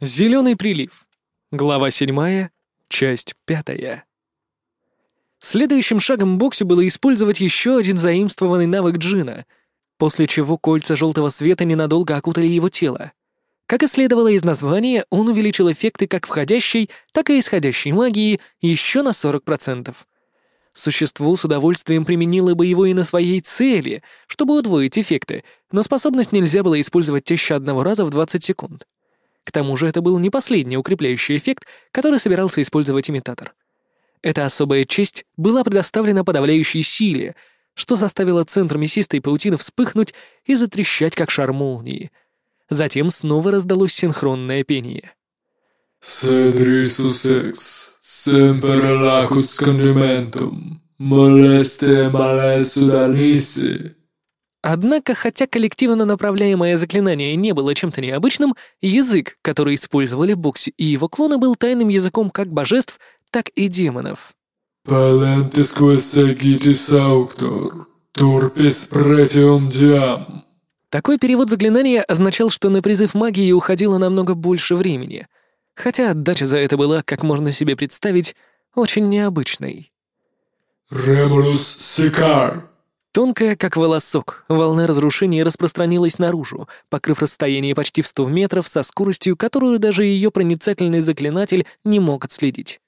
Зеленый прилив. Глава 7, часть 5. Следующим шагом Боксю было использовать еще один заимствованный навык Джина, после чего кольца желтого света ненадолго окутали его тело. Как и следовало из названия, он увеличил эффекты как входящей, так и исходящей магии еще на 40%. Существо с удовольствием применило бы его и на своей цели, чтобы удвоить эффекты, но способность нельзя было использовать чаще одного раза в 20 секунд. К тому же это был не последний укрепляющий эффект, который собирался использовать имитатор. Эта особая честь была предоставлена подавляющей силе, что заставило центр мясистой паутины вспыхнуть и затрещать, как шар молнии. Затем снова раздалось синхронное пение. «Седрисус экс, семпер лакус кондиментум, молесте малесу далиси». Однако, хотя коллективно направляемое заклинание не было чем-то необычным, язык, который использовали Бокси и его клоны, был тайным языком как божеств, так и демонов. Такой перевод заклинания означал, что на призыв магии уходило намного больше времени, хотя отдача за это была, как можно себе представить, очень необычной. «Ремулус сикар». Тонкая, как волосок, волна разрушения распространилась наружу, покрыв расстояние почти в 100 метров со скоростью, которую даже ее проницательный заклинатель не мог отследить.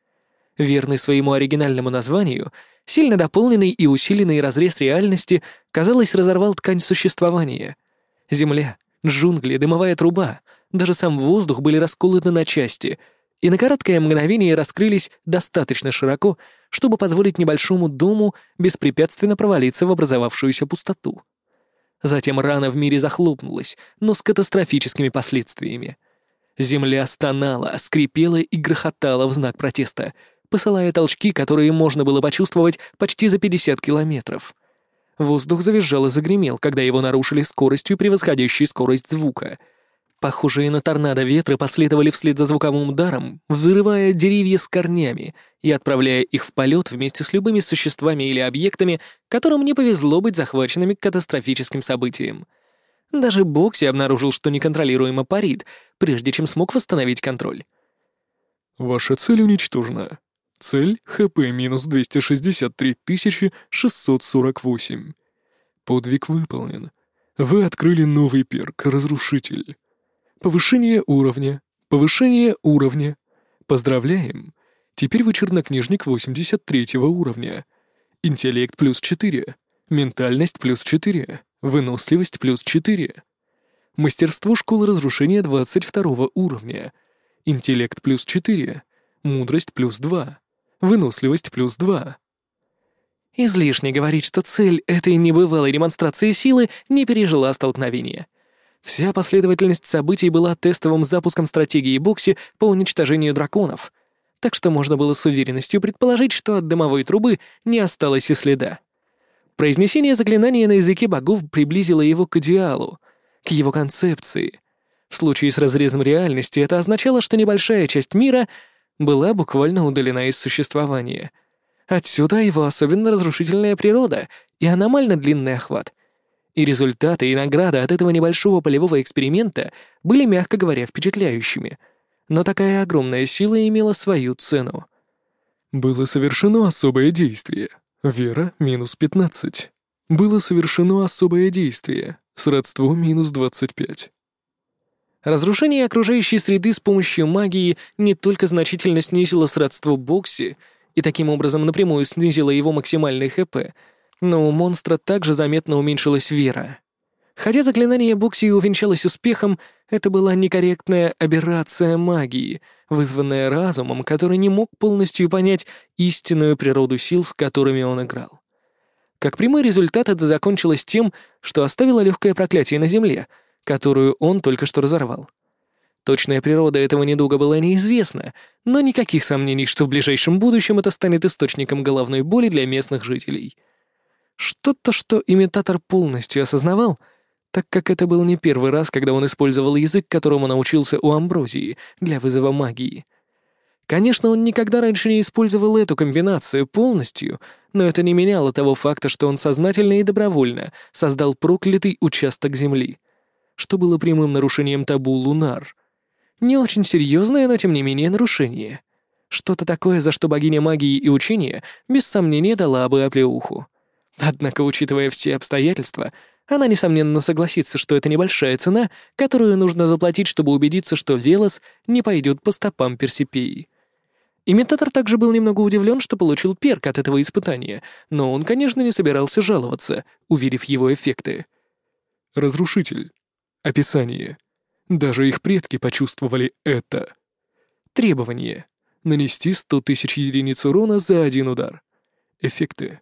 Верный своему оригинальному названию, сильно дополненный и усиленный разрез реальности, казалось, разорвал ткань существования. Земля, джунгли, дымовая труба, даже сам воздух были расколоты на части — и на короткое мгновение раскрылись достаточно широко, чтобы позволить небольшому дому беспрепятственно провалиться в образовавшуюся пустоту. Затем рана в мире захлопнулась, но с катастрофическими последствиями. Земля стонала, скрипела и грохотала в знак протеста, посылая толчки, которые можно было почувствовать почти за 50 километров. Воздух завизжал и загремел, когда его нарушили скоростью, превосходящей скорость звука — Похожие на торнадо ветры последовали вслед за звуковым ударом, взрывая деревья с корнями и отправляя их в полет вместе с любыми существами или объектами, которым не повезло быть захваченными катастрофическим событием. Даже Бокси обнаружил, что неконтролируемо парит, прежде чем смог восстановить контроль. Ваша цель уничтожена. Цель — ХП минус 263 648. Подвиг выполнен. Вы открыли новый перк «Разрушитель». Повышение уровня. Повышение уровня. Поздравляем. Теперь вы чернокнижник 83 уровня. Интеллект плюс 4. Ментальность плюс 4. Выносливость плюс 4. Мастерство школы разрушения 22 уровня. Интеллект плюс 4. Мудрость плюс 2. Выносливость плюс 2. Излишне говорить, что цель этой небывалой демонстрации силы не пережила столкновения — Вся последовательность событий была тестовым запуском стратегии Бокси по уничтожению драконов, так что можно было с уверенностью предположить, что от дымовой трубы не осталось и следа. Произнесение заклинания на языке богов приблизило его к идеалу, к его концепции. В случае с разрезом реальности это означало, что небольшая часть мира была буквально удалена из существования. Отсюда его особенно разрушительная природа и аномально длинный охват — и результаты и награда от этого небольшого полевого эксперимента были, мягко говоря, впечатляющими. Но такая огромная сила имела свою цену. Было совершено особое действие. Вера — минус 15. Было совершено особое действие. Сродство — минус 25. Разрушение окружающей среды с помощью магии не только значительно снизило сродство Бокси и таким образом напрямую снизило его максимальный ХП — но у монстра также заметно уменьшилась вера. Хотя заклинание Бокси увенчалось успехом, это была некорректная аберрация магии, вызванная разумом, который не мог полностью понять истинную природу сил, с которыми он играл. Как прямой результат это закончилось тем, что оставило легкое проклятие на земле, которую он только что разорвал. Точная природа этого недуга была неизвестна, но никаких сомнений, что в ближайшем будущем это станет источником головной боли для местных жителей — что-то, что имитатор полностью осознавал, так как это был не первый раз, когда он использовал язык, которому научился у Амброзии для вызова магии. Конечно, он никогда раньше не использовал эту комбинацию полностью, но это не меняло того факта, что он сознательно и добровольно создал проклятый участок Земли, что было прямым нарушением табу Лунар. Не очень серьезное, но тем не менее нарушение. Что-то такое, за что богиня магии и учения без сомнения дала бы оплеуху. Однако, учитывая все обстоятельства, она, несомненно, согласится, что это небольшая цена, которую нужно заплатить, чтобы убедиться, что Велос не пойдет по стопам Персипеи. Имитатор также был немного удивлен, что получил перк от этого испытания, но он, конечно, не собирался жаловаться, уверив его эффекты. Разрушитель. Описание. Даже их предки почувствовали это. Требование. Нанести 100 тысяч единиц урона за один удар. Эффекты.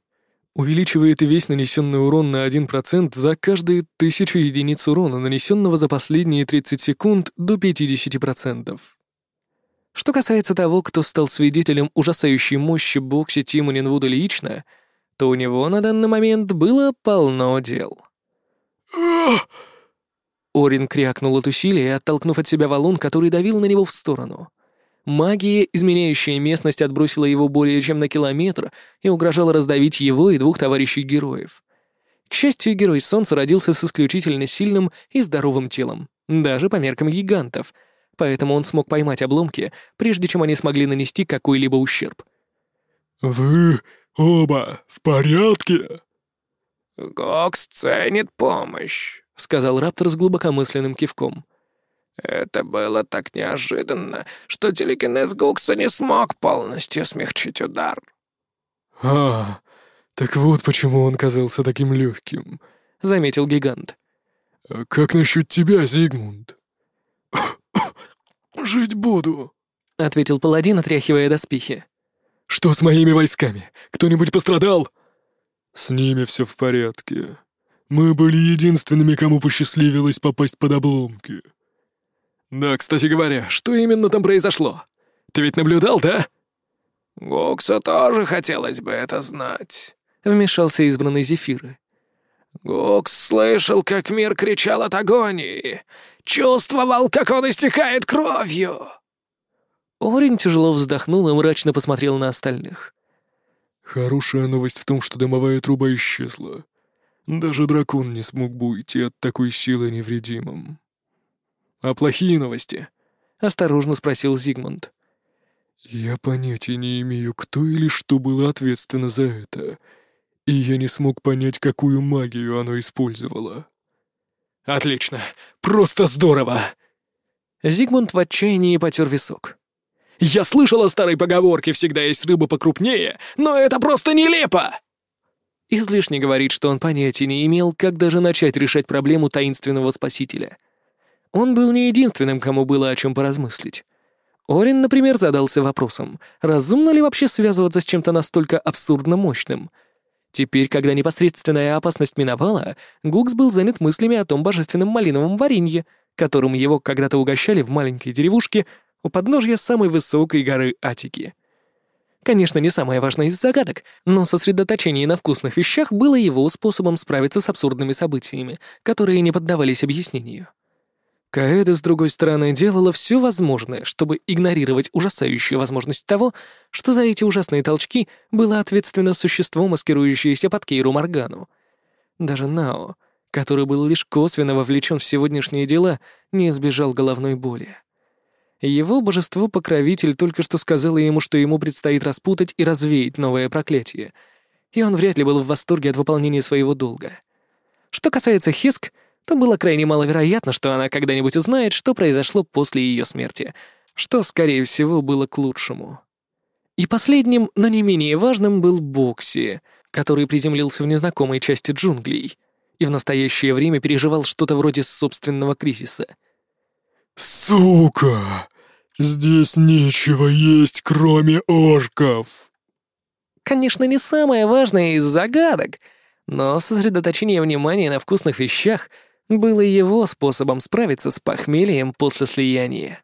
Увеличивает весь нанесенный урон на 1% за каждые 1000 единиц урона, нанесенного за последние 30 секунд до 50%. Что касается того, кто стал свидетелем ужасающей мощи Бокси Тимонин Вуда лично, то у него на данный момент было полно дел. Орин крякнул от усилия, оттолкнув от себя валун, который давил на него в сторону. Магия, изменяющая местность, отбросила его более чем на километр и угрожала раздавить его и двух товарищей героев. К счастью, герой Солнца родился с исключительно сильным и здоровым телом, даже по меркам гигантов, поэтому он смог поймать обломки, прежде чем они смогли нанести какой-либо ущерб. «Вы оба в порядке?» «Гокс ценит помощь», — сказал Раптор с глубокомысленным кивком. Это было так неожиданно, что телекинез Гукса не смог полностью смягчить удар. «А, так вот почему он казался таким легким», — заметил гигант. «А как насчет тебя, Зигмунд?» «Жить буду», — ответил паладин, отряхивая доспехи. «Что с моими войсками? Кто-нибудь пострадал?» «С ними все в порядке. Мы были единственными, кому посчастливилось попасть под обломки». «Да, кстати говоря, что именно там произошло? Ты ведь наблюдал, да?» «Гоксу тоже хотелось бы это знать», — вмешался избранный Зефиры. Гокс слышал, как мир кричал от агонии, чувствовал, как он истекает кровью. Орин тяжело вздохнул и мрачно посмотрел на остальных. «Хорошая новость в том, что дымовая труба исчезла. Даже дракон не смог бы уйти от такой силы невредимым». «А плохие новости?» — осторожно спросил Зигмунд. «Я понятия не имею, кто или что было ответственно за это, и я не смог понять, какую магию оно использовало». «Отлично! Просто здорово!» Зигмунд в отчаянии потер висок. «Я слышал о старой поговорке «всегда есть рыба покрупнее», но это просто нелепо!» Излишне говорить, что он понятия не имел, как даже начать решать проблему таинственного спасителя — он был не единственным, кому было о чем поразмыслить. Орин, например, задался вопросом, разумно ли вообще связываться с чем-то настолько абсурдно мощным. Теперь, когда непосредственная опасность миновала, Гукс был занят мыслями о том божественном малиновом варенье, которым его когда-то угощали в маленькой деревушке у подножья самой высокой горы Атики. Конечно, не самая важная из загадок, но сосредоточение на вкусных вещах было его способом справиться с абсурдными событиями, которые не поддавались объяснению. Каэда, с другой стороны, делала все возможное, чтобы игнорировать ужасающую возможность того, что за эти ужасные толчки было ответственно существо, маскирующееся под Кейру Моргану. Даже Нао, который был лишь косвенно вовлечен в сегодняшние дела, не избежал головной боли. Его божество-покровитель только что сказало ему, что ему предстоит распутать и развеять новое проклятие, и он вряд ли был в восторге от выполнения своего долга. Что касается Хиск, то было крайне маловероятно, что она когда-нибудь узнает, что произошло после ее смерти, что, скорее всего, было к лучшему. И последним, но не менее важным, был Бокси, который приземлился в незнакомой части джунглей и в настоящее время переживал что-то вроде собственного кризиса. «Сука! Здесь нечего есть, кроме орков!» Конечно, не самое важное из загадок, но сосредоточение внимания на вкусных вещах — было его способом справиться с похмельем после слияния.